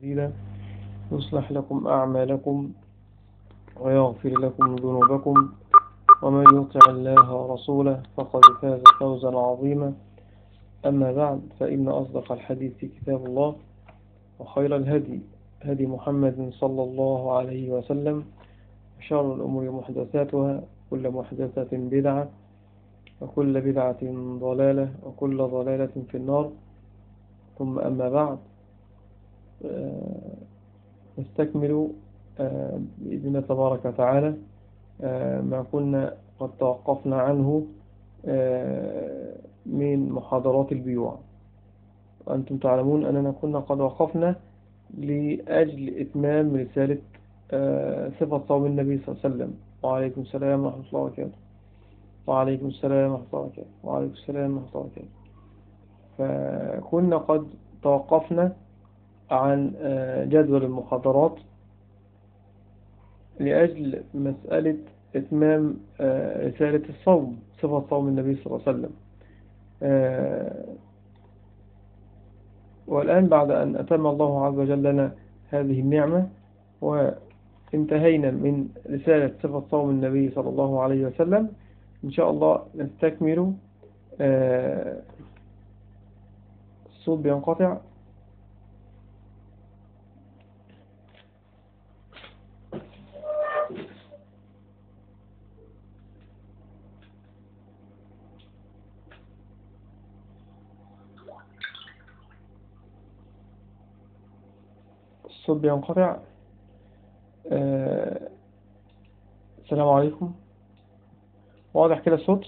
سبيلا يصلح لكم أعمالكم ويغفر لكم ذنوبكم. ومن يطع الله ورسوله فقد فاز فوزا عظيما. أما بعد فإن أصدق الحديث كتاب الله وخير الهدي هدي محمد صلى الله عليه وسلم. وشر الأمور محدثاتها كل محدثة بدعة وكل بدعة ضلالة وكل ضلالة في النار. ثم أما بعد نستكمل بإذن الله تبارك وتعالى ما كنا قد توقفنا عنه من محاضرات البيوع. وأنتم تعلمون أننا كنا قد وقفنا لأجل إتمام رسالة صفة صوم النبي صلى الله عليه وسلم. وعليكم السلام ورحمة الله وبركاته. وعليكم السلام ورحمة الله وبركاته. وعليكم السلام ورحمة الله وبركاته. فكنا قد توقفنا عن جدول المحاضرات لأجل مسألة إتمام رسالة الصوم صفة صوم النبي صلى الله عليه وسلم. والآن بعد أن أتم الله عز وجل لنا هذه النعمة وانتهينا من رسالة صفة صوم النبي صلى الله عليه وسلم إن شاء الله نستكمل الصوت بينقطع. الصوت بينقطع. آه السلام عليكم. واضح كده الصوت؟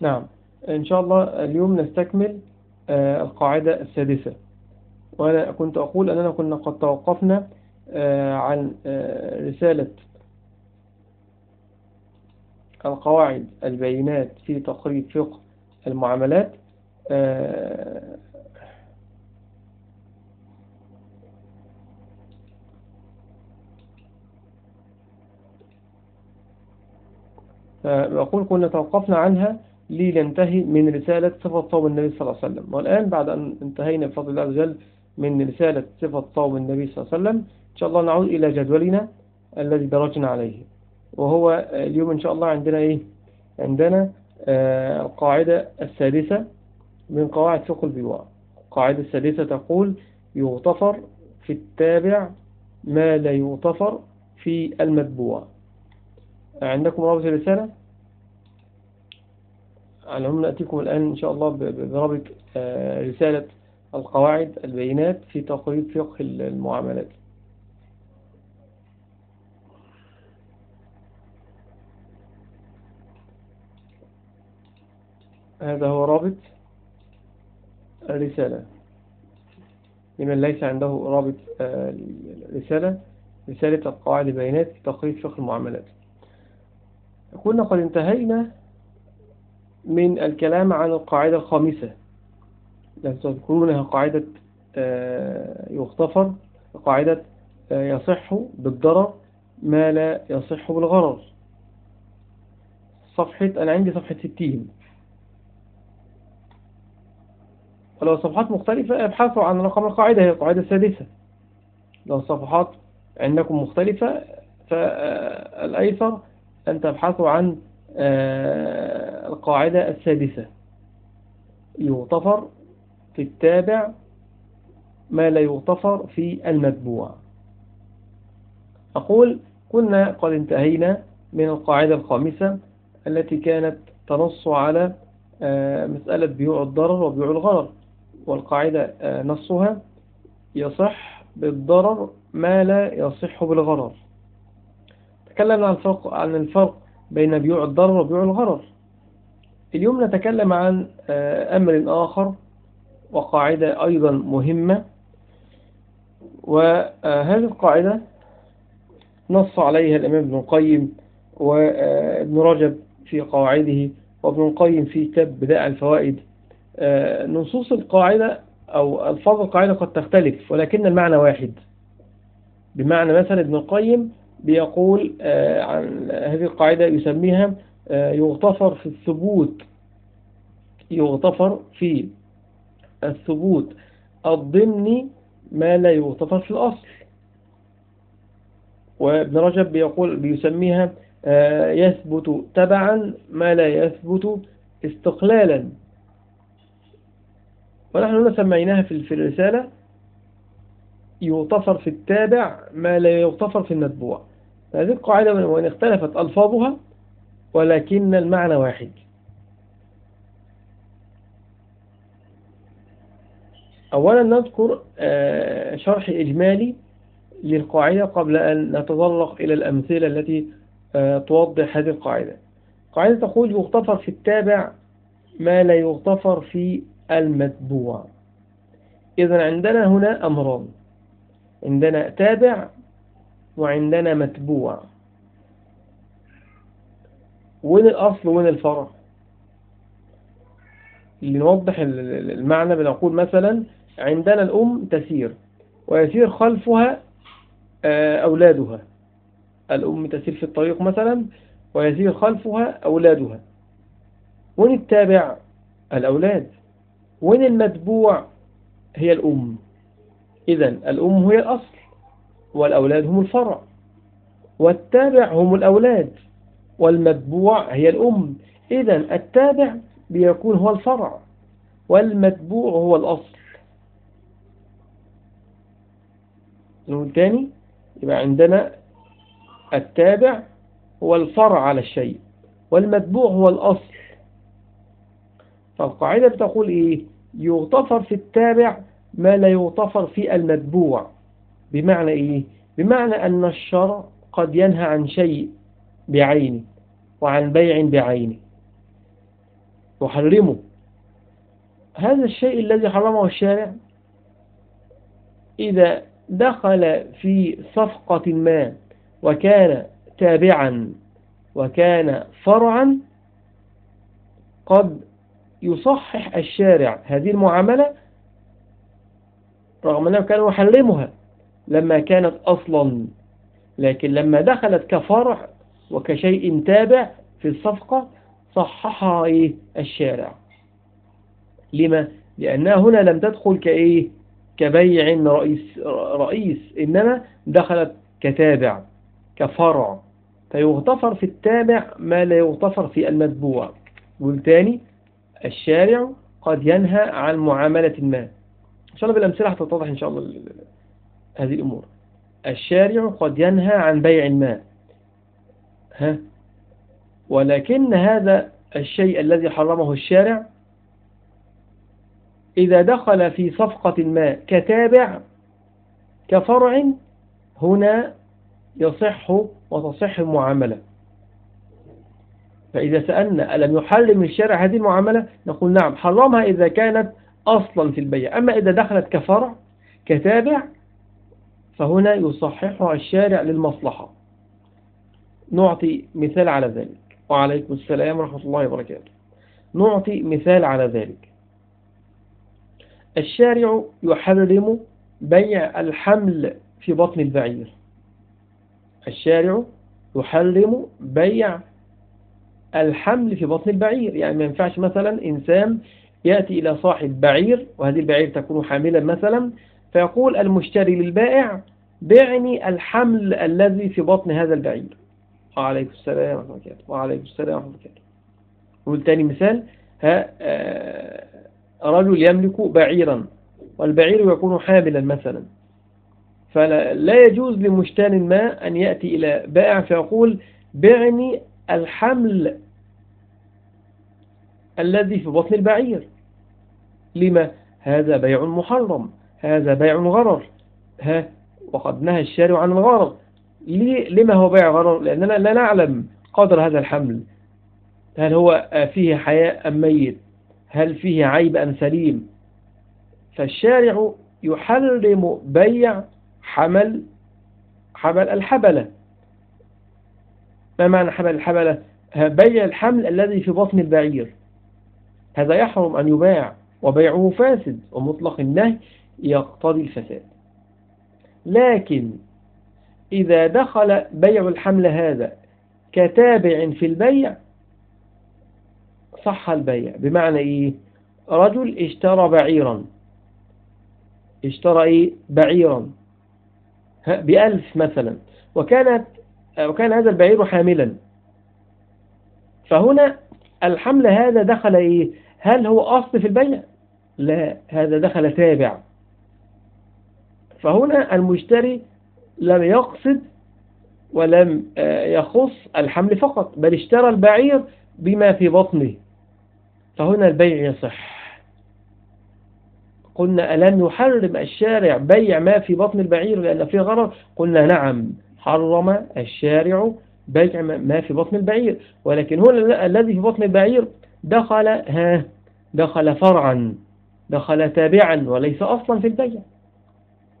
نعم. إن شاء الله اليوم نستكمل آه القاعدة السادسة. وأنا كنت أقول أننا كنا قد توقفنا آه عن رسالة القواعد البينات في تقريب فقه. المعاملات أقول كنا توقفنا عنها لننتهي من رسالة صفة صوم النبي صلى الله عليه وسلم. والآن بعد أن انتهينا بفضل الله عز من رسالة صفة صوم النبي صلى الله عليه وسلم إن شاء الله نعود إلى جدولنا الذي درجنا عليه. وهو اليوم إن شاء الله عندنا إيه؟ عندنا القاعدة السادسة من قواعد فقه البيوع. القاعدة السادسة تقول يغتفر في التابع ما لا يغتفر في المتبوع. عندكم رابط الرسالة؟ على العموم نأتيكم الآن إن شاء الله برابط رسالة القواعد البينات في تقريب فقه المعاملات. هذا هو رابط الرسالة. لمن ليس عنده رابط رسالة رسالة القواعد البيانات في تقريب المعاملات. كنا قد انتهينا من الكلام عن القاعدة الخامسة. تذكرونها قاعدة يغتفر قاعدة يصح بالضرر ما لا يصح بالغرر. صفحة أنا عندي صفحة 60 ولو صفحات مختلفة ابحثوا عن رقم القاعدة هي القاعدة السادسة. لو الصفحات عندكم مختلفة فالأيسر أن تبحثوا عن القاعدة السادسة. يغتفر في التابع ما لا يغتفر في المتبوع. أقول كنا قد انتهينا من القاعدة الخامسة التي كانت تنص على مسألة بيوع الضرر وبيوع الغرر. والقاعدة نصها يصح بالضرر ما لا يصح بالغرر. تكلمنا عن الفرق, عن الفرق بين بيوع الضرر وبيوع الغرر. اليوم نتكلم عن أمر آخر وقاعدة أيضا مهمة. وهذه القاعدة نص عليها الإمام ابن القيم وابن رجب في قواعده وابن القيم في كتاب بدائع الفوائد. نصوص القاعدة أو ألفاظ القاعدة قد تختلف ولكن المعنى واحد. بمعنى مثلا ابن القيم بيقول عن هذه القاعدة يسميها يغتفر في الثبوت. يغتفر في الثبوت. الضمني ما لا يغتفر في الأصل. وابن رجب بيقول بيسميها آه، يثبت تبعا ما لا يثبت استقلالا. ونحن هنا سميناها في الرسالة يغتفر في التابع ما لا يغتفر في المتبوع هذه القاعدة وإن اختلفت ألفاظها ولكن المعنى واحد. أولا نذكر آه، شرح إجمالي للقاعدة قبل أن نتطرق إلى الأمثلة التي آه، توضح هذه القاعدة. قاعدة تقول يغتفر في التابع ما لا يغتفر في المتبوع. إذا عندنا هنا أمران. عندنا تابع وعندنا متبوع. وين الأصل وين الفرع؟ لنوضح المعنى بنقول مثلا عندنا الأم تسير ويسير خلفها آه، أولادها. الأم تسير في الطريق مثلا ويسير خلفها أولادها. وين التابع؟ الأولاد. وين المتبوع؟ هي الأم. إذا الأم هي الأصل والأولاد هم الفرع والتابع هم الأولاد والمتبوع هي الأم. إذا التابع بيكون هو الفرع والمتبوع هو الأصل. نقول تاني؟ يبقى عندنا التابع هو الفرع على الشيء والمتبوع هو الأصل. فالقاعدة بتقول إيه؟ يغتفر في التابع ما لا يغتفر في المتبوع. بمعنى إيه؟ بمعنى أن الشرع قد ينهى عن شيء بعينه وعن بيع بعينه. يحرمه. هذا الشيء الذي حرمه الشارع إذا دخل في صفقة ما وكان تابعا وكان فرعا قد يصحح الشارع هذه المعاملة رغم أنه كان يحرمها لما كانت أصلا لكن لما دخلت كفرع وكشيء تابع في الصفقة صححها إيه؟ الشارع. لما؟ لأنها هنا لم تدخل كإيه؟ كبيع رئيس, رئيس إنما دخلت كتابع كفرع. فيغتفر في التابع ما لا يغتفر في المتبوع. والتاني الشارع قد ينهى عن معاملة ما. إن شاء الله بالأمثلة هتتضح إن شاء الله هذه الأمور. الشارع قد ينهى عن بيع الماء. ها؟ ولكن هذا الشيء الذي حرمه الشارع إذا دخل في صفقة ما كتابع كفرع هنا يصح وتصح المعاملة فإذا سألنا ألم يحرم الشارع هذه المعاملة؟ نقول نعم حرمها إذا كانت أصلا في البيع. أما إذا دخلت كفرع كتابع فهنا يصححها الشارع للمصلحة. نعطي مثال على ذلك. وعليكم السلام ورحمة الله وبركاته. نعطي مثال على ذلك. الشارع يحرم بيع الحمل في بطن البعير. الشارع يحرم بيع الحمل في بطن البعير. يعني ما ينفعش مثلا إنسان يأتي إلى صاحب بعير وهذه البعير تكون حاملا مثلا فيقول المشتري للبائع بعني الحمل الذي في بطن هذا البعير. وعليكم السلام ورحمة الله وعليكم السلام ورحمة الله مثال. ها آه، رجل يملك بعيرا والبعير يكون حاملا مثلا. فلا يجوز لمشتان ما أن يأتي إلى بائع فيقول بعني الحمل الذي في بطن البعير. لما؟ هذا بيع محرم هذا بيع غرر. ها؟ وقد نهى الشارع عن الغرر. لما هو بيع غرر؟ لأننا لا نعلم قدر هذا الحمل. هل هو فيه حياء أم ميت؟ هل فيه عيب أم سليم؟ فالشارع يحرم بيع حمل حمل الحبلة. ما معنى حمل الحبلة بيع الحمل الذي في بطن البعير. هذا يحرم أن يباع وبيعه فاسد ومطلق النهي يقتضي الفساد. لكن إذا دخل بيع الحمل هذا كتابع في البيع صح البيع. بمعنى إيه؟ رجل اشترى بعيرا. اشترى إيه؟ بعيرا. بألف مثلا. وكانت وكان هذا البعير حاملا. فهنا الحمل هذا دخل إيه؟ هل هو أصل في البيع؟ لا هذا دخل تابع. فهنا المشتري لم يقصد ولم آه، يخص الحمل فقط بل اشترى البعير بما في بطنه. فهنا البيع يصح. قلنا ألم يحرم الشارع بيع ما في بطن البعير لأن فيه غرر؟ قلنا نعم. حرم الشارع بيع ما في بطن البعير. ولكن هنا الذي في بطن البعير دخل ها دخل فرعا دخل تابعا وليس أصلا في البيع.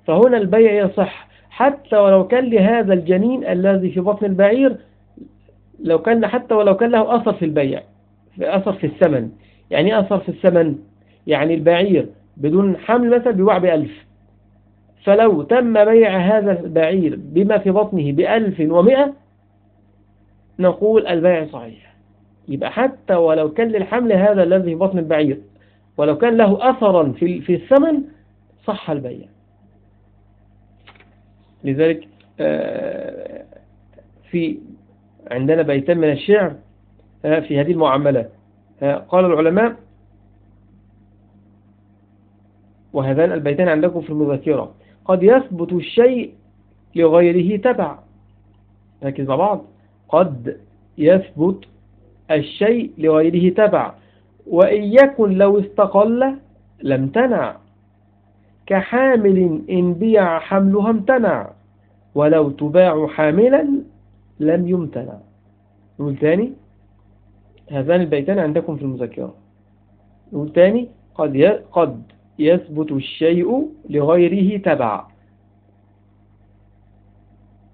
فهنا البيع يصح. حتى ولو كان لهذا الجنين الذي في بطن البعير لو كان حتى ولو كان له أثر في البيع أثر في الثمن. يعني أثر في الثمن؟ يعني البعير بدون حمل مثلا بيباع بألف فلو تم بيع هذا البعير بما في بطنه بألف ومئة نقول البيع صحيح. يبقى حتى ولو كان للحمل هذا الذي في بطن البعير ولو كان له أثرا في في الثمن صح البيع. لذلك آه، في عندنا بيتان من الشعر آه، في هذه المعاملات. آه، قال العلماء وهذان البيتان عندكم في المذكرة قد يثبت الشيء لغيره تبع ركز مع بعض قد يثبت الشيء لغيره تبع وإن يكن لو استقل لم تنع. كحامل إن بيع حملها امتنع. ولو تباع حاملا لم يمتنع. نقول تاني هذان البيتان عندكم في المذكرة. نقول تاني قد قد يثبت الشيء لغيره تبع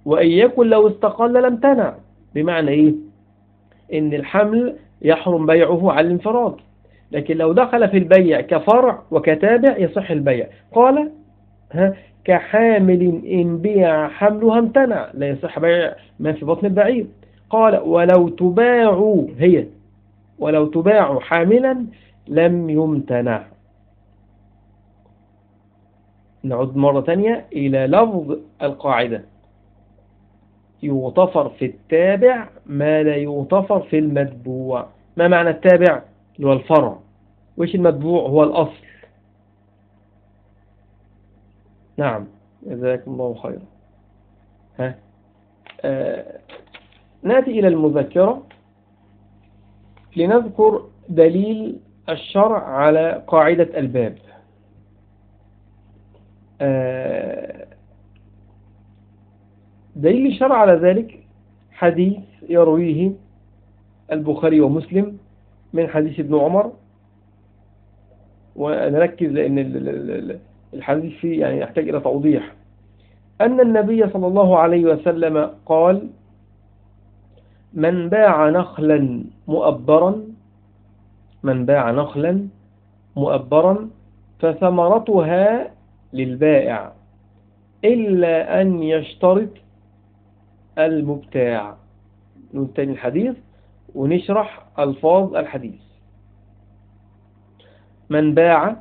وإن يكن لو استقل لم تنع. بمعنى إيه؟ إن الحمل يحرم بيعه على الانفراد. لكن لو دخل في البيع كفرع وكتابع يصح البيع. قال ها كحامل إن بيع حملها امتنع لا يصح بيع ما في بطن البعير. قال ولو تباع هي ولو تباع حاملا لم يمتنع. نعود مرة تانية إلى لفظ القاعدة. يغتفر في التابع ما لا يغتفر في المتبوع. ما معنى التابع؟ اللي هو الفرع. وإيش المتبوع؟ هو الأصل. نعم. جزاكم الله خيرا. ها؟ آه نأتي إلى المذكرة لنذكر دليل الشرع على قاعدة الباب. دليل الشرع على ذلك حديث يرويه البخاري ومسلم من حديث ابن عمر. ونركز لأن الحديث فيه يعني يحتاج إلى توضيح. أن النبي صلى الله عليه وسلم قال من باع نخلا مؤبرا من باع نخلا مؤبرا فثمرتها للبائع إلا أن يشترط المبتاع. ننتهي الحديث ونشرح ألفاظ الحديث. من باع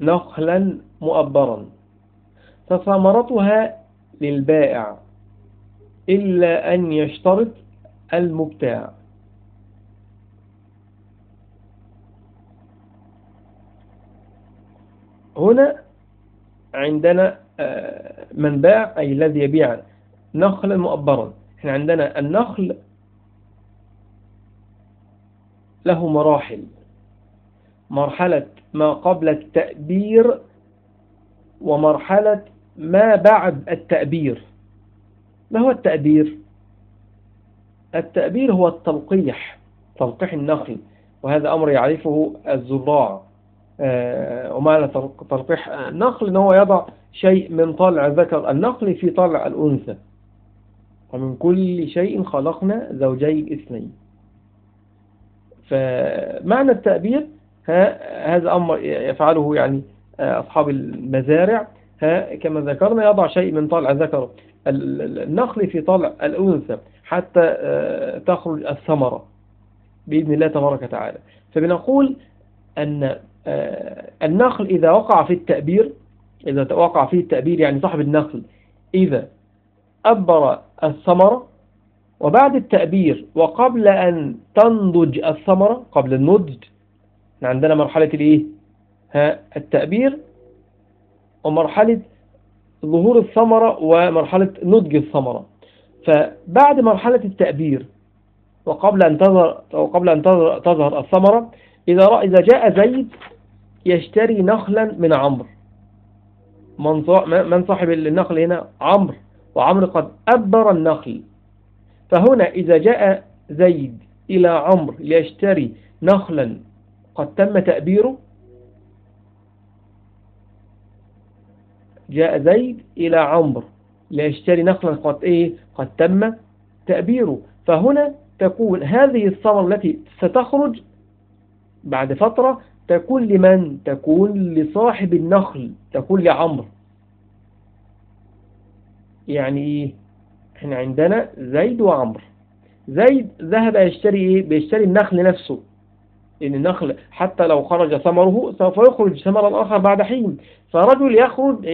نخلا مؤبرا فثمرتها للبائع إلا أن يشترط المبتاع. هنا عندنا آه، من باع أي الذي يبيع نخلا مؤبرا. إحنا عندنا النخل له مراحل. مرحلة ما قبل التأبير ومرحلة ما بعد التأبير. ما هو التأبير؟ التأبير هو التلقيح تلقيح النخل وهذا أمر يعرفه الزراع. ومعنى تلقيح النخل أنه يضع شيء من طلع ذكر النخل في طلع الأنثى. ومن كل شيء خلقنا زوجين اثنين. فمعنى التأبير هذا أمر يفعله يعني آه، أصحاب المزارع. كما ذكرنا يضع شيء من طلع ذكر النخل في طلع الأنثى حتى آه، تخرج الثمرة بإذن الله تبارك وتعالى. فبنقول أن آه، النخل إذا وقع في التأبير إذا وقع فيه التأبير يعني صاحب النخل إذا أبر الثمرة وبعد التأبير وقبل أن تنضج الثمرة قبل النضج عندنا مرحلة الإيه؟ ها التأبير ومرحلة ظهور الثمرة ومرحلة نضج الثمرة فبعد مرحلة التأبير وقبل أن تظهر وقبل أن تظهر الثمرة إذا رأى إذا جاء زيد يشتري نخلا من عمرو. من صاحب النخل هنا؟ عمرو. وعمرو قد أبر النخل. فهنا إذا جاء زيد إلى عمرو ليشتري نخلا قد تم تأبيره؟ جاء زيد إلى عمرو ليشتري نخلا قد إيه؟ قد تم تأبيره. فهنا تكون هذه الثمرة التي ستخرج بعد فترة تكون لمن؟ تكون لصاحب النخل تكون لعمرو. يعني إيه؟ إحنا عندنا زيد وعمرو. زيد ذهب يشتري إيه؟ بيشتري النخل نفسه. إن النخل حتى لو خرج ثمره سوف يخرج ثمرا آخر بعد حين. فرجل يخرج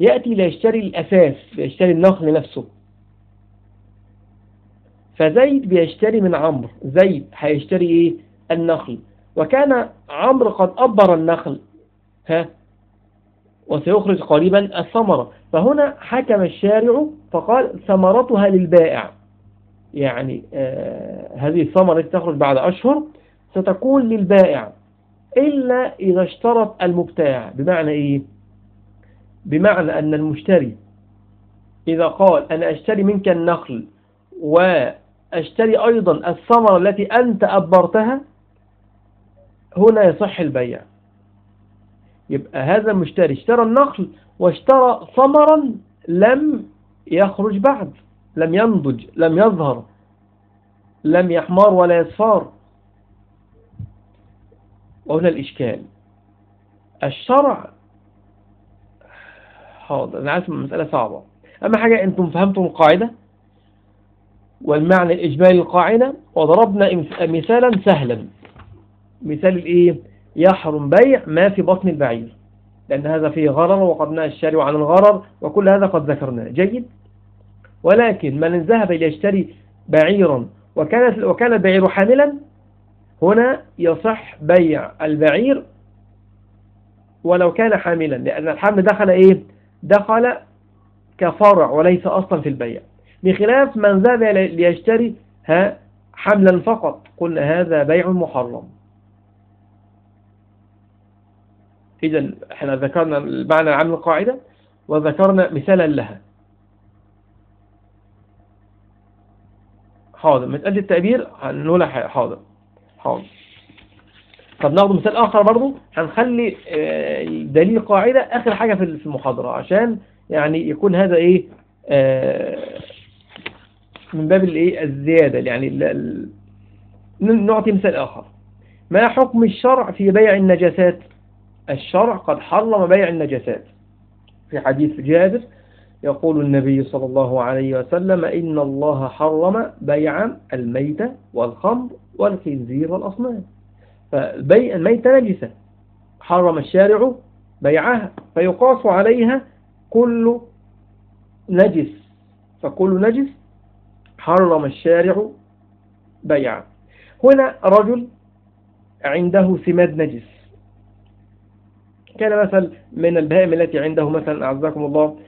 يأتي ليشتري الأساس بيشتري النخل نفسه. فزيد بيشتري من عمرو. زيد هيشتري إيه؟ النخل. وكان عمرو قد أبر النخل ها؟ وسيخرج قريبا الثمرة. فهنا حكم الشارع فقال ثمرتها للبائع. يعني آه هذه الثمرة التي تخرج بعد أشهر ستكون للبائع إلا إذا اشترط المبتاع. بمعنى إيه؟ بمعنى أن المشتري إذا قال أنا أشتري منك النخل وأشتري أيضا الثمرة التي أنت أبرتها هنا يصح البيع. يبقى هذا المشتري اشترى النخل واشترى ثمرا لم يخرج بعد لم ينضج لم يظهر لم يحمر ولا يصفار. وهنا الإشكال. الشرع حاضر أنا عارف المسألة صعبة. أما حاجة أنتم فهمتم القاعدة والمعنى الإجمالي القاعدة وضربنا مثالا سهلا. مثال الإيه؟ يحرم بيع ما في بطن البعير. لأن هذا فيه غرر وقد نهى الشارع عن الغرر وكل هذا قد ذكرناه جيد؟ ولكن من ذهب ليشتري بعيرا وكانت وكان البعير حاملا هنا يصح بيع البعير ولو كان حاملا. لأن الحمل دخل إيه؟ دخل كفرع وليس أصلا في البيع. بخلاف من ذهب ليشتري ها حملا فقط. قلنا هذا بيع محرم. إذا إحنا ذكرنا المعنى العام القاعدة وذكرنا مثالا لها. حاضر. مسألة التأبير هنقولها حاضر. حاضر. طب ناخد مثال آخر برضو. هنخلي آه، دليل قاعدة آخر حاجة في المحاضرة عشان يعني يكون هذا إيه آه، من باب الإيه الزيادة. يعني نعطي مثال آخر. ما حكم الشرع في بيع النجاسات؟ الشرع قد حرم بيع النجاسات. في حديث جابر يقول النبي صلى الله عليه وسلم إن الله حرم بيع الميتة والخمر والخنزير والأصنام. فبيع الميتة نجسة. حرم الشارع بيعها فيقاس عليها كل نجس. فكل نجس حرم الشارع بيعه. هنا رجل عنده سماد نجس. كان مثلا من البهائم التي عنده مثلا أعزكم الله.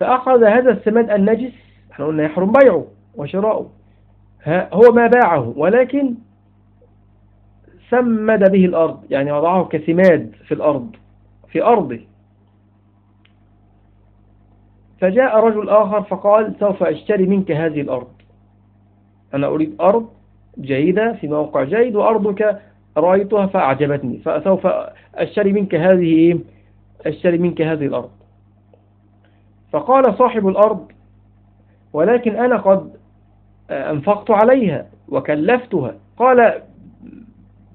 فأخذ هذا السماد النجس إحنا قلنا يحرم بيعه وشراؤه. هو ما باعه ولكن سمد به الأرض يعني وضعه كسماد في الأرض في أرضه. فجاء رجل آخر فقال سوف أشتري منك هذه الأرض. أنا أريد أرض جيدة في موقع جيد وأرضك رأيتها فأعجبتني. فسوف أشتري منك هذه أشتري منك هذه الأرض. فقال صاحب الأرض ولكن أنا قد أنفقت عليها وكلفتها. قال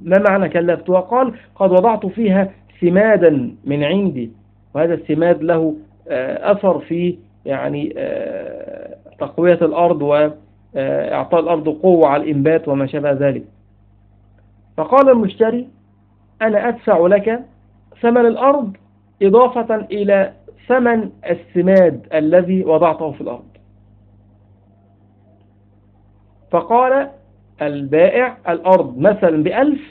ما معنى كلفتها؟ قال قد وضعت فيها سمادا من عندي. وهذا السماد له آه، أثر في يعني آه، تقوية الأرض وإعطاء الأرض قوة على الإنبات وما شابه ذلك. فقال المشتري أنا أدفع لك ثمن الأرض إضافة إلى ثمن السماد الذي وضعته في الأرض. فقال البائع الأرض مثلا بألف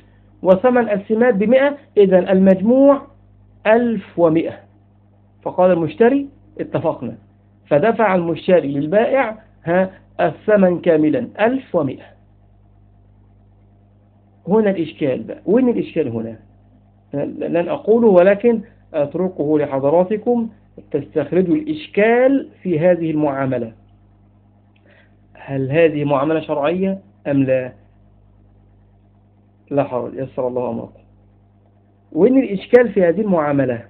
وثمن السماد بمئة إذا المجموع ألف ومئة. فقال المشتري اتفقنا. فدفع المشتري للبائع ها الثمن كاملا ألف ومئة. هنا الإشكال. بقى وين الإشكال هنا؟ لن أقوله ولكن أتركه لحضراتكم تستخرجوا الإشكال في هذه المعاملة. هل هذه معاملة شرعية أم لا؟ لا حرج يسر الله أمركم. وين الإشكال في هذه المعاملة؟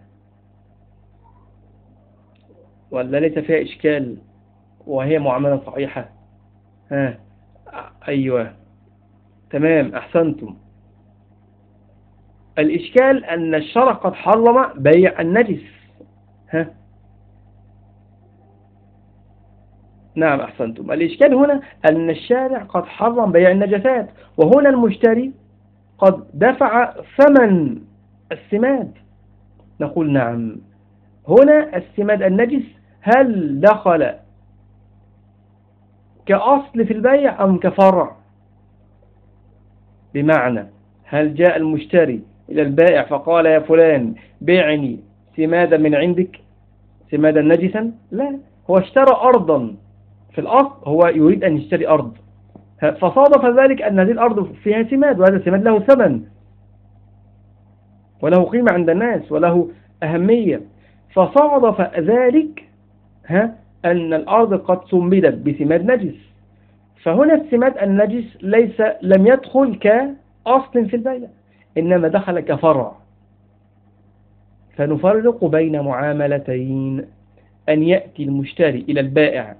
ولا ليس فيها إشكال وهي معاملة صحيحة؟ ها أيوة. تمام أحسنتم. الإشكال أن الشرع قد حرم بيع النجس. ها؟ نعم أحسنتم. الإشكال هنا أن الشارع قد حرم بيع النجسات وهنا المشتري قد دفع ثمن السماد. نقول نعم. هنا السماد النجس هل دخل كأصل في البيع أم كفرع؟ بمعنى هل جاء المشتري إلى البائع فقال يا فلان بيعني سمادا من عندك؟ سمادا نجسا؟ لا هو اشترى أرضا في الأصل هو يريد أن يشتري أرض. فصادف ذلك أن هذه الأرض فيها سماد وهذا السماد له ثمن وله قيمة عند الناس وله أهمية. فصادف ذلك ها أن الأرض قد سمدت بسماد نجس. فهنا السماد النجس ليس لم يدخل كأصل في البيع إنما دخل كفرع. فنفرق بين معاملتين. أن يأتي المشتري إلى البائع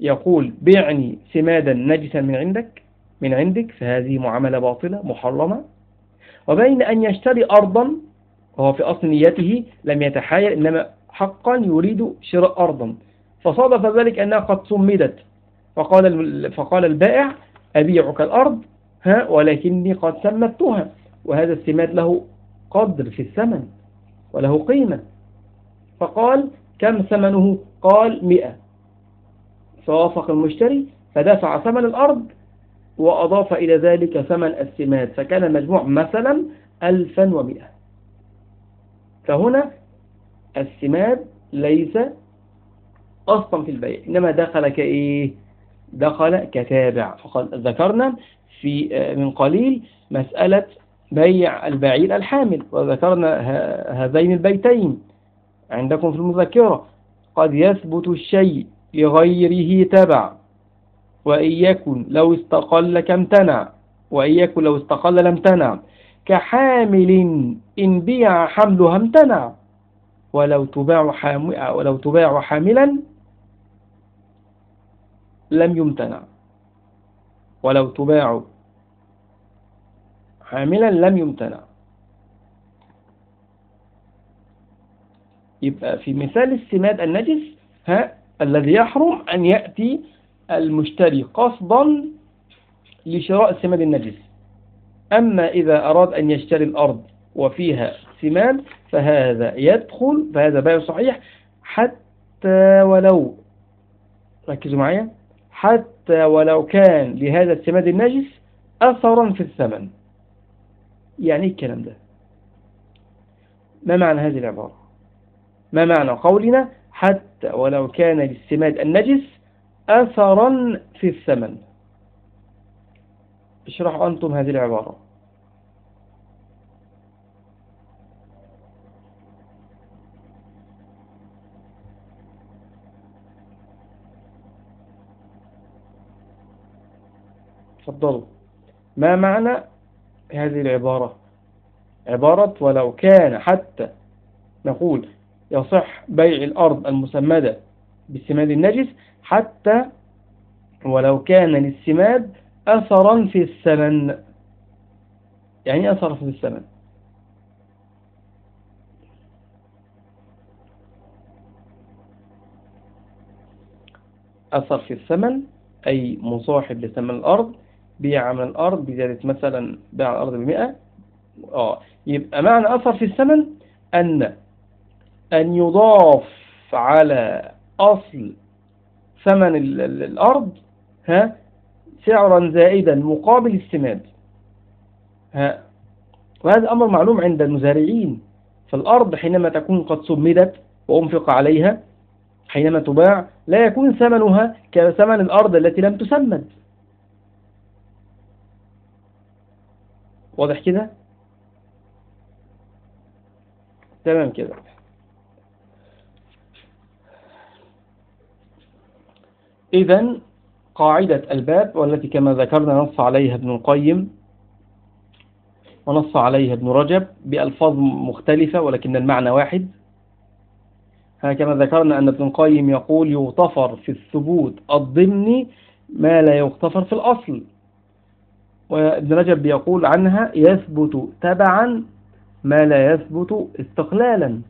يقول بيعني سمادا نجسا من عندك من عندك فهذه معاملة باطلة محرمة. وبين أن يشتري أرضا وهو في أصل نيته لم يتحايل إنما حقا يريد شراء أرضا. فصادف ذلك أنها قد سمدت. فقال, فقال البائع أبيعك الأرض ها ولكني قد سمدتها وهذا السماد له قدر في الثمن وله قيمة. فقال كم ثمنه؟ قال مئة. فوافق المشتري فدفع ثمن الأرض وأضاف إلى ذلك ثمن السماد فكان المجموع مثلا ألفا ومئة. فهنا السماد ليس أصلا في البيع إنما دخل كإيه؟ دخل كتابع. فقد ذكرنا في من قليل مسألة بيع البعير الحامل وذكرنا هذين البيتين عندكم في المذكرة. قد يثبت الشيء لغيره تبع وإن يكن لو استقل كامتنع وإن يكن لو استقل لم تنع. كحامل إن بيع حملها امتنع ولو تباع ولو تباع حاملا لم يمتنع. ولو تباع حاملا لم يمتنع. يبقى في مثال السماد النجس ها الذي يحرم أن يأتي المشتري قصدا لشراء السماد النجس. أما إذا أراد أن يشتري الأرض وفيها سماد فهذا يدخل فهذا بيع صحيح حتى ولو ركزوا معايا حتى ولو كان لهذا السماد النجس أثرا في الثمن. يعني الكلام ده؟ ما معنى هذه العبارة؟ ما معنى قولنا حتى ولو كان للسماد النجس أثرا في الثمن؟ اشرحوا أنتم هذه العبارة. تفضلوا. ما معنى هذه العبارة؟ عبارة ولو كان حتى نقول يصح بيع الأرض المسمدة بالسماد النجس حتى ولو كان للسماد أثرا في الثمن يعني أثر في الثمن أثر في الثمن أي مصاحب لثمن الأرض بيع من الأرض بزيادة مثلا بيع الأرض بمئة. آه. يبقى معنى أثر في الثمن أن أن يضاف على أصل ثمن الأرض ها سعرا زائدا مقابل السماد ها. وهذا أمر معلوم عند المزارعين. فالأرض حينما تكون قد سمدت وأنفق عليها حينما تباع لا يكون ثمنها كثمن الأرض التي لم تسمد. واضح كده؟ تمام كده. إذا قاعدة الباب والتي كما ذكرنا نص عليها ابن القيم ونص عليها ابن رجب بألفاظ مختلفة ولكن المعنى واحد. كما ذكرنا أن ابن القيم يقول يغتفر في الثبوت الضمني ما لا يغتفر في الأصل. وابن رجب يقول عنها يثبت تبعا ما لا يثبت استقلالا.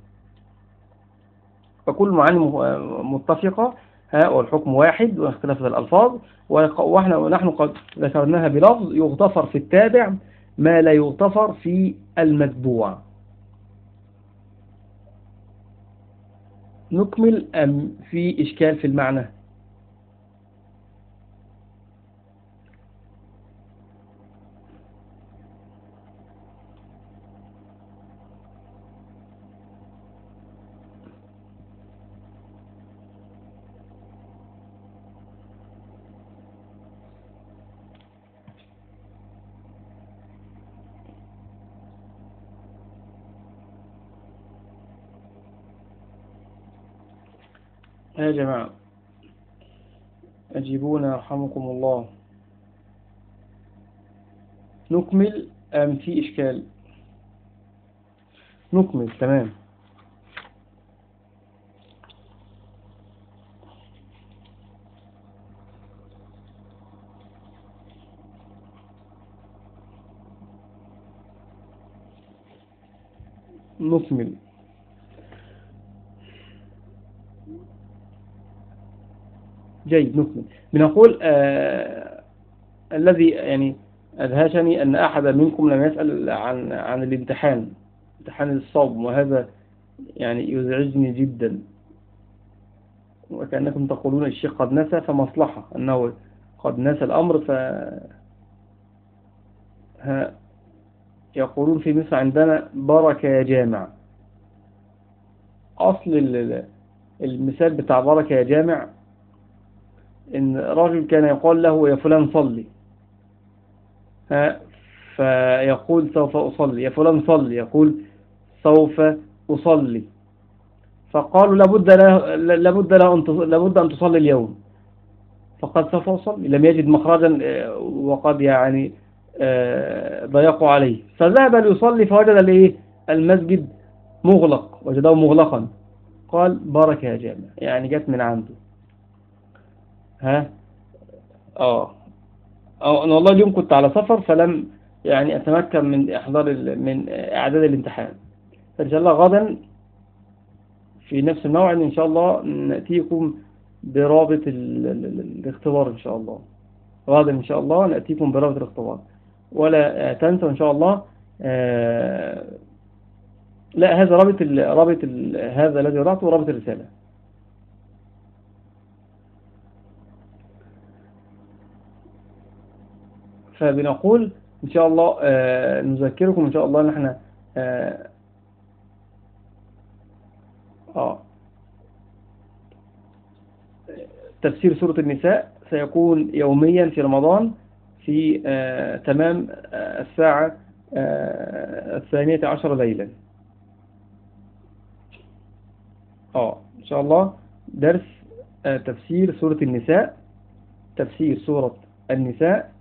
فكل معاني متفقة. والحكم واحد واختلفت الألفاظ. ونحن قد ذكرناها بلفظ يغتفر في التابع ما لا يغتفر في المتبوع. نكمل أم في إشكال في المعنى. يا جماعة أجيبونا رحمكم الله. نكمل أم في إشكال؟ نكمل تمام. نكمل. جيد نكمل بنقول آه الذي يعني أدهشني أن أحد منكم لم يسأل عن عن الامتحان امتحان الصوم وهذا يعني يزعجني جدا. وكأنكم تقولون الشيخ قد نسى فمصلحة أنه قد نسى الأمر ف ها يقولون في مصر عندنا بركة يا جامع. أصل المثال بتاع بركة يا جامع إن رجل كان يقول له يا فلان صلي. ها فيقول سوف أصلي. يا فلان صلي. يقول سوف أصلي. فقالوا لابد له لابد له أن لابد أن تصلي اليوم. فقد سوف أصلي. لم يجد مخرجا وقد يعني ضيقوا عليه. فذهب ليصلي فوجد الايه المسجد مغلق. وجده مغلقا. قال بارك يا جامع. يعني جت من عنده. ها؟ آه. آه أنا والله اليوم كنت على سفر فلم يعني أتمكن من إحضار من إعداد الامتحان. فإن شاء الله غدا في نفس الموعد إن شاء الله نأتيكم برابط الاختبار إن شاء الله. غدا إن شاء الله نأتيكم برابط الاختبار. ولا تنسوا إن شاء الله آه لا هذا رابط رابط هذا الذي وضعته رابط الرسالة. فبنقول إن شاء الله آه نذكركم إن شاء الله نحن آه, آه تفسير سورة النساء سيكون يوميا في رمضان في آه تمام آه الساعة آه الثانية عشر ليلا. آه إن شاء الله درس آه تفسير سورة النساء تفسير سورة النساء.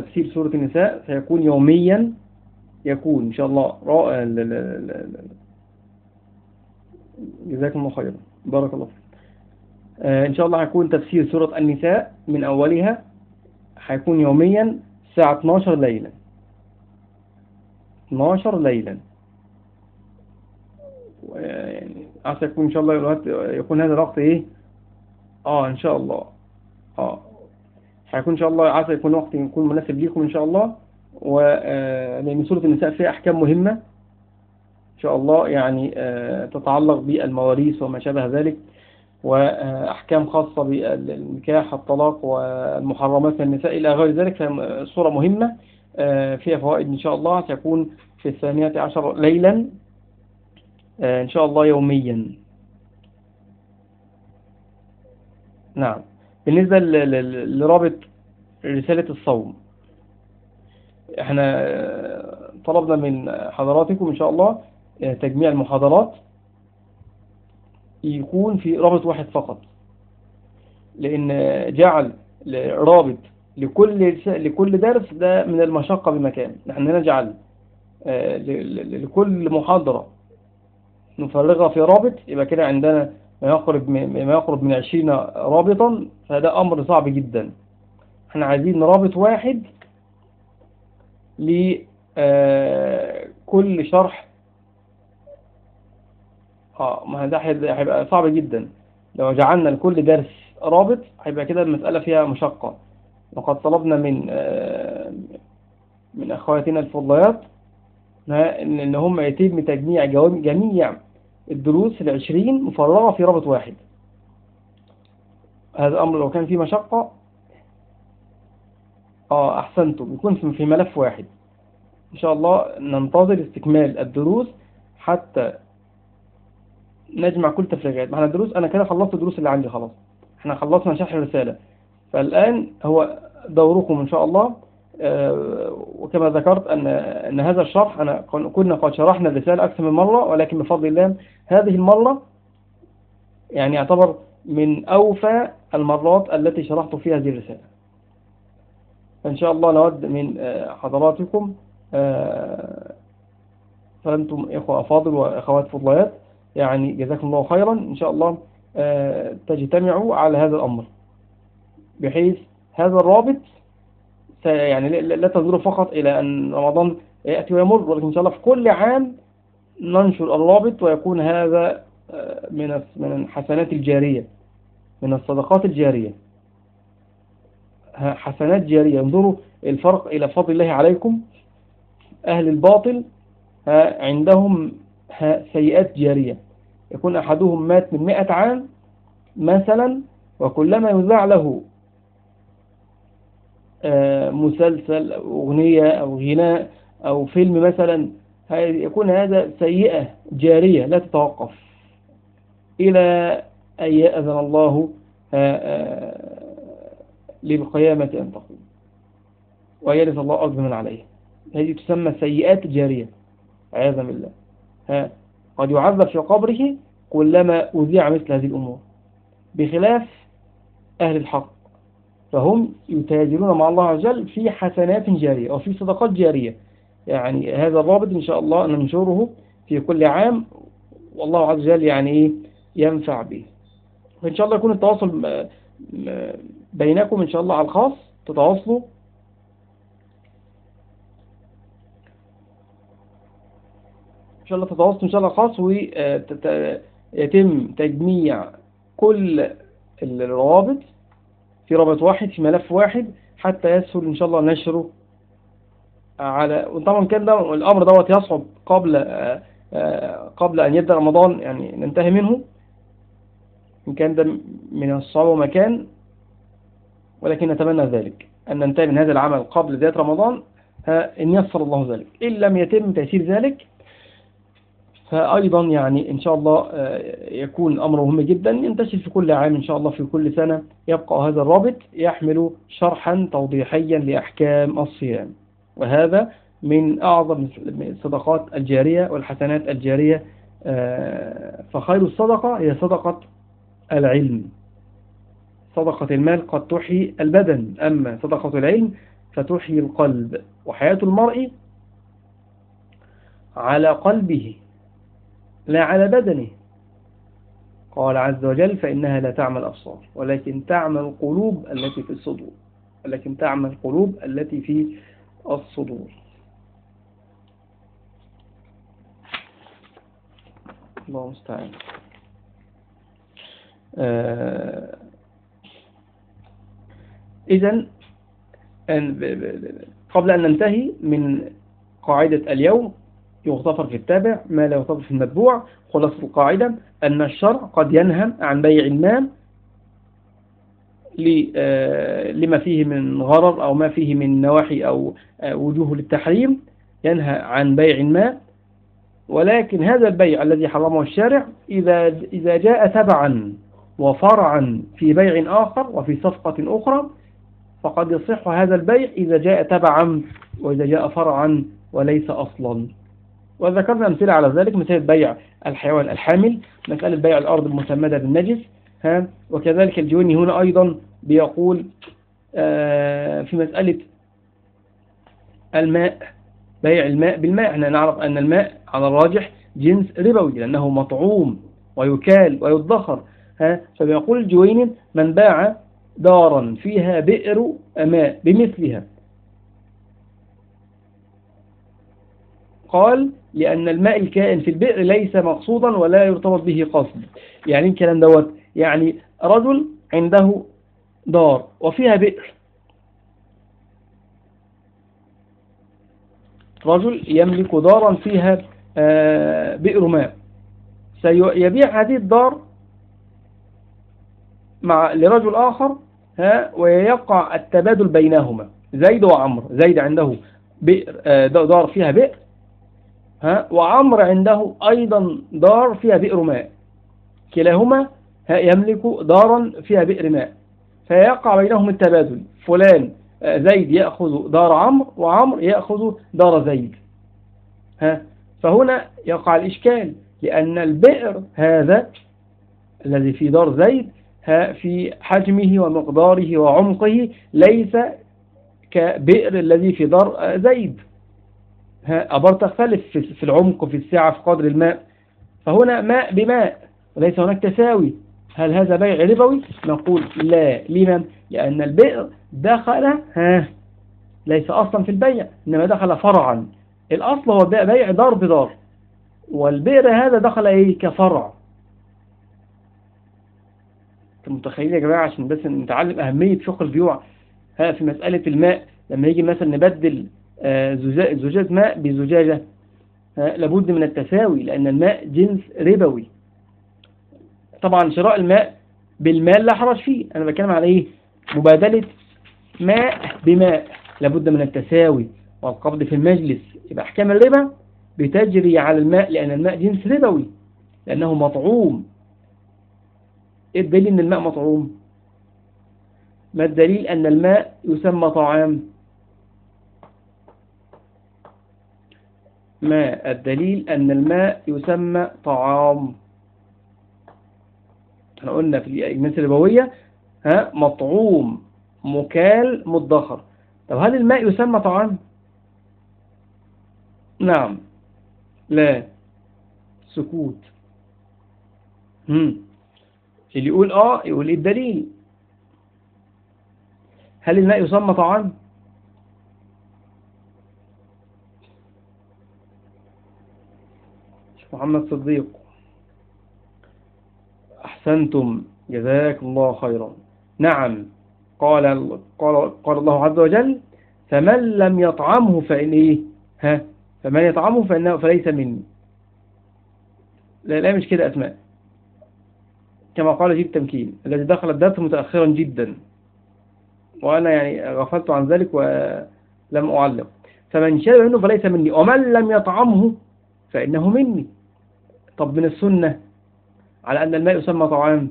تفسير سورة النساء سيكون يوميا يكون إن شاء الله رائع جزاكم الله خيرا. بارك الله فيك. آه إن شاء الله هيكون تفسير سورة النساء من أولها هيكون يوميا الساعة 12 ليلا. 12 ليلا. يعني عسى يكون إن شاء الله يكون هذا الوقت إيه؟ آه إن شاء الله. هيكون إن شاء الله عسى يكون وقت يكون مناسب ليكم إن شاء الله. و آه، لأن سورة النساء فيها أحكام مهمة. إن شاء الله يعني آه، تتعلق بالمواريث وما شابه ذلك. وأحكام خاصة بالنكاح الطلاق والمحرمات من النساء إلى غير ذلك. صورة مهمة آه، فيها فوائد إن شاء الله. تكون في الثانية عشر ليلا آه، إن شاء الله يوميا. نعم. بالنسبة لرابط رسالة الصوم إحنا آه، طلبنا من حضراتكم إن شاء الله تجميع المحاضرات يكون في رابط واحد فقط لأن جعل رابط لكل لكل درس ده من المشقة بمكان. نحن نجعل آه، لكل محاضرة نفرغها في رابط يبقى كده عندنا ما يقرب ما يقرب من 20 رابطا فده أمر صعب جدا. إحنا عايزين رابط واحد لكل آه، شرح. آه ما ده هيبقى صعب جدا. لو جعلنا لكل درس رابط هيبقى كده المسألة فيها مشقة. وقد طلبنا من آه، من أخواتنا الفضليات إن هم يتم تجميع جميع الدروس العشرين مفرغة في رابط واحد. هذا الأمر لو كان فيه مشقة آه أحسنتم. يكون في ملف واحد. إن شاء الله ننتظر استكمال الدروس حتى نجمع كل تفريغات. ما إحنا الدروس أنا كده خلصت الدروس اللي عندي خلاص. إحنا خلصنا شرح الرسالة. فالآن هو دوركم إن شاء الله. آه، وكما ذكرت أن, أن هذا الشرح أنا كنا قد شرحنا الرسالة أكثر من مرة ولكن بفضل الله هذه المرة يعني يعتبر من أوفى المرات التي شرحت فيها هذه الرسالة. فإن شاء الله نود من آه، حضراتكم آه، فأنتم إخوة أفاضل وأخوات فضليات يعني جزاكم الله خيرا. إن شاء الله آه، تجتمعوا على هذا الأمر بحيث هذا الرابط يعني لا تنظروا فقط إلى أن رمضان يأتي ويمر ولكن إن شاء الله في كل عام ننشر الرابط ويكون هذا آه، من من الحسنات الجارية من الصدقات الجارية. حسنات جارية. انظروا الفرق إلى فضل الله عليكم. أهل الباطل عندهم سيئات جارية. يكون أحدهم مات من مئة عام مثلا وكلما يذاع له مسلسل أو أغنية أو غناء أو فيلم مثلا يكون هذا سيئة جارية لا تتوقف. إلى أن يأذن الله آه، آه، للقيامة أن تقوم. ويرث الله أرض من عليه. هذه تسمى سيئات جارية. عياذا بالله. قد يعذب في قبره كلما أذيع مثل هذه الأمور. بخلاف أهل الحق. فهم يتاجرون مع الله عز وجل في حسنات جارية أو في صدقات جارية. يعني هذا الرابط إن شاء الله ننشره في كل عام والله عز وجل يعني إيه؟ ينفع به. فإن شاء الله يكون التواصل بينكم إن شاء الله على الخاص. تتواصلوا. إن شاء الله تتواصل إن شاء الله خاص ويتم تجميع كل الروابط. في رابط واحد في ملف واحد حتى يسهل إن شاء الله نشره على وطبعا كان ده الأمر دوت يصعب قبل قبل أن يبدأ رمضان يعني ننتهي منه. إن كان ده من الصعوبة مكان ولكن نتمنى ذلك. أن ننتهي من هذا العمل قبل بداية رمضان إن يسر الله ذلك. إن لم يتم تيسير ذلك فأيضا يعني إن شاء الله آه، يكون أمر مهم جدا ينتشر في كل عام إن شاء الله في كل سنة. يبقى هذا الرابط يحمل شرحا توضيحيا لأحكام الصيام. وهذا من أعظم الصدقات الجارية والحسنات الجارية آه، فخير الصدقة هي صدقة العلم. صدقة المال قد تحيي البدن أما صدقة العلم فتحيي القلب. وحياة المرء على قلبه. لا على بدنه. قال عز وجل فإنها لا تعمل الأبصار ولكن تعمل القلوب التي في الصدور. ولكن تعمل القلوب التي في الصدور. الله مستعان آه إذا قبل أن ننتهي من قاعدة اليوم يغتفر في التابع ما لا يغتفر في المتبوع. خلاصة القاعدة أن الشرع قد ينهى عن بيع المال آه، لما فيه من غرر أو ما فيه من نواحي أو آه، وجوه للتحريم ينهى عن بيع الماء ولكن هذا البيع الذي حرمه الشارع إذا إذا جاء تبعا وفرعا في بيع آخر وفي صفقة أخرى فقد يصح هذا البيع إذا جاء تبعا وإذا جاء فرعا وليس أصلا. وذكرنا أمثلة على ذلك مثل بيع الحيوان الحامل مسألة بيع الأرض المسمدة بالنجس ها وكذلك الجويني هنا أيضا بيقول آه، في مسألة الماء بيع الماء بالماء. إحنا نعرف أن الماء على الراجح جنس ربوي لأنه مطعوم ويكال ويدخر ها. فبيقول الجويني من باع دارا فيها بئر ماء بمثلها. قال لأن الماء الكائن في البئر ليس مقصودا ولا يرتبط به قصد. يعني الكلام دوت يعني رجل عنده دار وفيها بئر. رجل يملك دارا فيها آه، بئر ماء. سيبيع هذه الدار مع لرجل آخر ها ويقع التبادل بينهما. زيد وعمر زيد عنده بئر آه، دار فيها بئر. ها؟ وعمر عنده أيضا دار فيها بئر ماء. كلاهما يملك دارا فيها بئر ماء. فيقع بينهم التبادل. فلان آه، زيد يأخذ دار عمرو وعمر يأخذ دار زيد. ها؟ فهنا يقع الإشكال لأن البئر هذا الذي في دار زيد في حجمه ومقداره وعمقه ليس كبئر الذي في دار آه، زيد. أبار تختلف في العمق وفي السعة في قدر الماء. فهنا ماء بماء وليس هناك تساوي. هل هذا بيع ربوي؟ نقول لا. لمن لأن البئر دخل ها ليس أصلا في البيع إنما دخل فرعا. الأصل هو بيع دار بدار. والبئر هذا دخل إيه؟ كفرع. متخيلين يا جماعة؟ عشان بس نتعلم أهمية فقه البيوع ها في مسألة الماء لما يجي مثلا نبدل زجاج ماء بزجاجة. لابد من التساوي لأن الماء جنس ربوي. طبعا شراء الماء بالمال لا حرج فيه. أنا بتكلم على إيه؟ مبادلة ماء بماء. لابد من التساوي والقبض في المجلس. يبقى أحكام الربا بتجري على الماء لأن الماء جنس ربوي. لأنه مطعوم. إيه الدليل أن الماء مطعوم؟ ما الدليل أن الماء يسمى طعام؟ ما الدليل أن الماء يسمى طعام. إحنا قلنا في الأجناس الربوية ها مطعوم مكال مدخر. طب هل الماء يسمى طعام؟ نعم. لا. سكوت. هم. اللي يقول آه يقول إيه الدليل؟ هل الماء يسمى طعام؟ محمد صديق. أحسنتم. جزاك الله خيرا. نعم. قال قال قال الله عز وجل فمن لم يطعمه فإن إيه؟ ها؟ فمن يطعمه فإنه فليس مني. لا لا مش كده أسماء. كما قال جيب تمكين الذي دخل الدرس متأخرا جدا. وأنا يعني غفلت عن ذلك ولم أعلق. فمن شرب منه فليس مني. ومن لم يطعمه فإنه مني. طب من السنة على أن الماء يسمى طعام.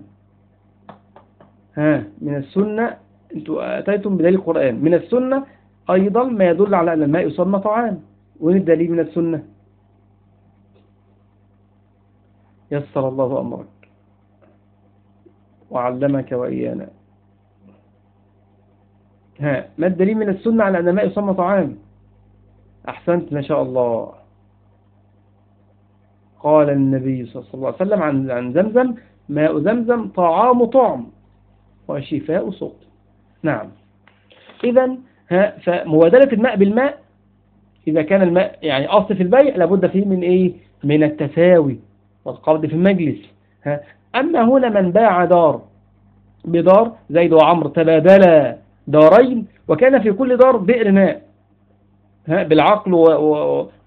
ها من السنة أنتوا أتيتم بدليل القرآن. من السنة أيضا ما يدل على أن الماء يسمى طعام. وين الدليل من السنة؟ يسر الله أمرك. وعلمك وإيانا. ها ما الدليل من السنة على أن الماء يسمى طعام؟ أحسنت ما شاء الله. قال النبي صلى الله عليه وسلم عن عن زمزم ماء زمزم طعام طعم وشفاء صوت. نعم. إذا فمبادلة الماء بالماء إذا كان الماء يعني أصل في البيع لابد فيه من إيه؟ من التساوي والقبض في المجلس. ها أما هنا من باع دار بدار زيد وعمر تبادلا دارين وكان في كل دار بئر ماء. بالعقل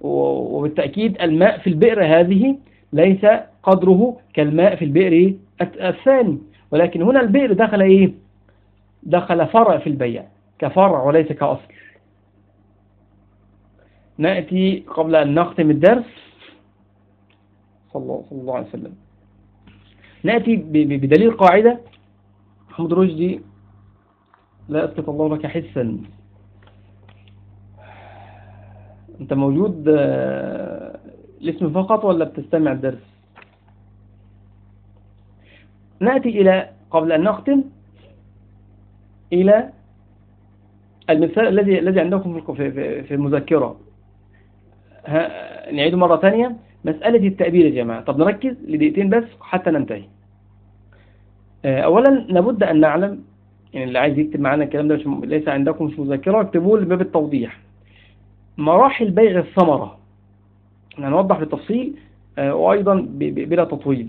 وبالتأكيد الماء في البئر هذه ليس قدره كالماء في البئر الثاني. ولكن هنا البئر دخل إيه؟ دخل فرع في البيع كفرع وليس كأصل. نأتي قبل أن نختم الدرس. صلى الله, عليه وسلم. نأتي بدليل قاعدة. محمد رشدي لا أسكت الله لك حسا. أنت موجود آه، الاسم فقط ولا بتستمع الدرس؟ نأتي إلى قبل أن نختم إلى المثال الذي الذي عندكم في في المذكرة. نعيده مرة ثانية. مسألة التأبير يا جماعة. طب نركز لدقيقتين بس حتى ننتهي. آه، أولا لابد أن نعلم يعني اللي عايز يكتب معنا الكلام ده ليس عندكم في مذكرة اكتبوه لباب التوضيح. مراحل بيع الثمرة. هنوضح بالتفصيل آه، وأيضا بلا تطويل.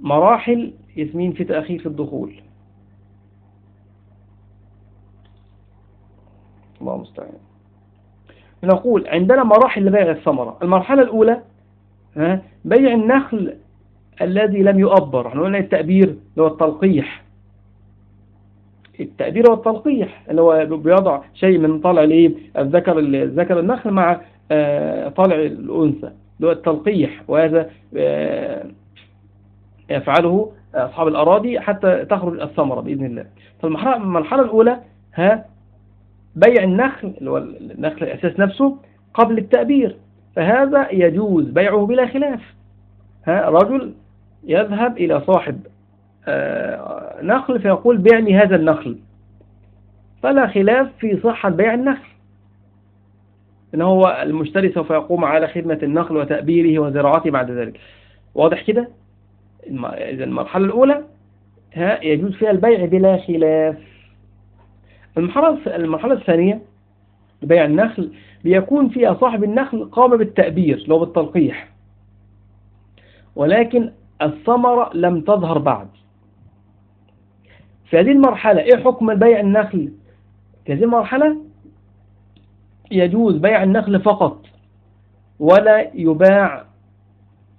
مراحل ياسمين في تأخير في الدخول. الله المستعان. نقول عندنا مراحل لبيع الثمرة. المرحلة الأولى بيع النخل الذي لم يؤبر. إحنا قلنا التأبير اللي هو التلقيح. التأبير والتلقيح اللي هو بيضع شيء من طالع الإيه؟ الذكر الذكر النخل مع آه، طالع الأنثى اللي هو التلقيح. وهذا آه، يفعله أصحاب الأراضي حتى تخرج الثمرة بإذن الله. فالمرحلة الأولى ها بيع النخل اللي هو النخل الأساس نفسه قبل التأبير فهذا يجوز بيعه بلا خلاف. ها رجل يذهب إلى صاحب نخل فيقول بيعني هذا النخل. فلا خلاف في صحة بيع النخل. إن هو المشتري سوف يقوم على خدمة النخل وتأبيره وزراعته بعد ذلك. واضح كده؟ إذا المرحلة الأولى ها يجوز فيها البيع بلا خلاف. المرحلة المرحلة الثانية بيع النخل بيكون فيها صاحب النخل قام بالتأبير لو بالتلقيح. ولكن الثمرة لم تظهر بعد. في هذه المرحلة إيه حكم بيع النخل؟ في هذه المرحلة يجوز بيع النخل فقط ولا يباع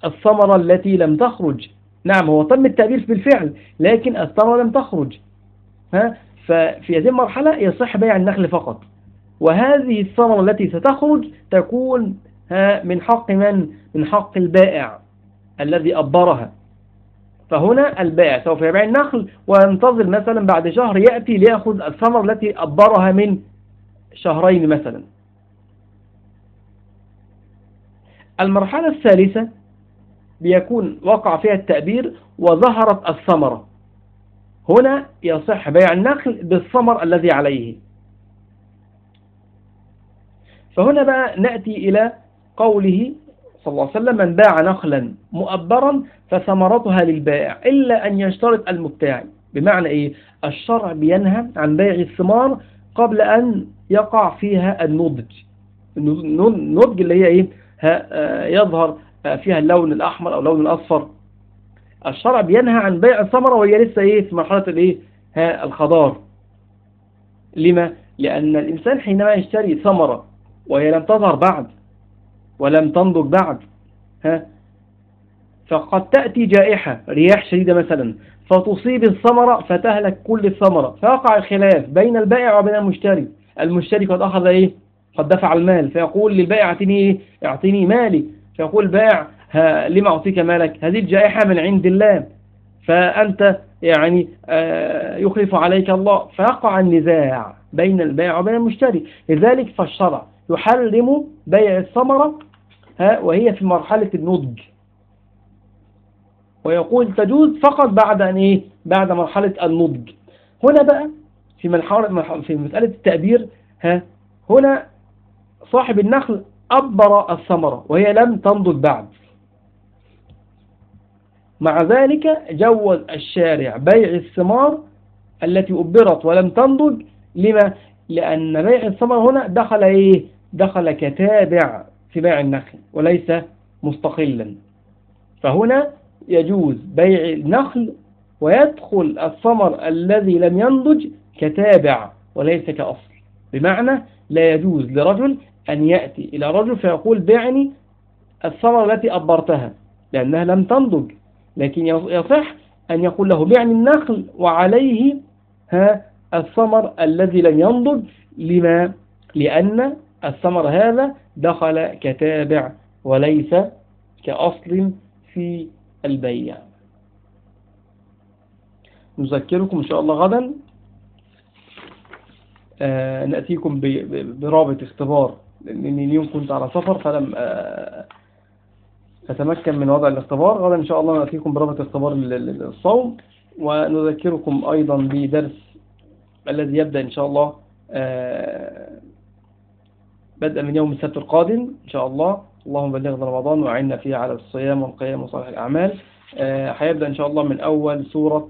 الثمرة التي لم تخرج. نعم هو تم التأبير بالفعل لكن الثمرة لم تخرج. ها؟ ففي هذه المرحلة يصح بيع النخل فقط. وهذه الثمرة التي ستخرج تكون من حق من؟ من حق البائع الذي أبرها. فهنا البائع سوف يبيع النخل وينتظر مثلا بعد شهر يأتي ليأخذ الثمر التي أبرها من شهرين مثلا. المرحلة الثالثة بيكون وقع فيها التأبير وظهرت الثمرة. هنا يصح بيع النخل بالثمر الذي عليه. فهنا بقى نأتي إلى قوله صلى الله عليه وسلم من باع نخلا مؤبرا فثمرتها للبائع إلا أن يشترط المبتاع. بمعنى إيه؟ الشرع بينهى عن بيع الثمار قبل أن يقع فيها النضج. النضج اللي هي إيه؟ آه، يظهر فيها اللون الأحمر أو اللون الأصفر. الشرع بينهى عن بيع الثمرة وهي لسه إيه؟ في مرحلة الإيه؟ الخضار. لما؟ لأن الإنسان حينما يشتري ثمرة وهي لم تظهر بعد ولم تنضج بعد ها؟ فقد تأتي جائحة رياح شديدة مثلا فتصيب الثمرة فتهلك كل الثمرة. فيقع الخلاف بين البائع وبين المشتري. المشتري قد أخذ إيه؟ قد دفع المال فيقول للبائع أعطيني إيه؟ أعطيني مالي. فيقول البائع لما أعطيك مالك؟ هذه الجائحة من عند الله. فأنت يعني آه، يخلف عليك الله. فيقع النزاع بين البائع وبين المشتري. لذلك فالشرع يحرم بيع الثمرة وهي في مرحلة النضج. ويقول تجوز فقط بعد أن إيه؟ بعد مرحلة النضج. هنا بقى في في مسألة التأبير ها هنا صاحب النخل أبر الثمرة وهي لم تنضج بعد. مع ذلك جوز الشارع بيع الثمار التي أبرت ولم تنضج. لما؟ لأن بيع الثمر هنا دخل إيه؟ دخل كتابع في بيع النخل وليس مستقلا. فهنا يجوز بيع النخل ويدخل الثمر الذي لم ينضج كتابع وليس كأصل. بمعنى لا يجوز لرجل أن يأتي إلى رجل فيقول بعني الثمرة التي أبرتها لأنها لم تنضج لكن يصح أن يقول له بعني النخل وعليه ها الثمر الذي لم ينضج. لما؟ لأن الثمر هذا دخل كتابع وليس كأصل في البيع. نذكركم إن شاء الله غدا. آه نأتيكم برابط اختبار لأني اليوم كنت على سفر فلم آه أتمكن من وضع الاختبار. غدا إن شاء الله نأتيكم برابط اختبار الصوم ونذكركم أيضا بدرس الذي يبدأ إن شاء الله آه بدءا من يوم السبت القادم إن شاء الله. اللهم بلغنا رمضان وعنا فيه على الصيام والقيام وصالح الأعمال. آه هيبدأ إن شاء الله من أول سورة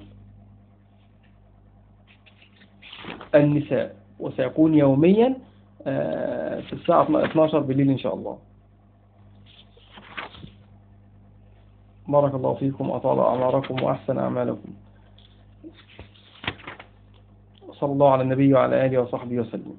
النساء وسيكون يوميا آه في الساعة 12 بالليل إن شاء الله. بارك الله فيكم وأطال أعماركم وأحسن أعمالكم. صلى الله على النبي وعلى آله وصحبه وسلم.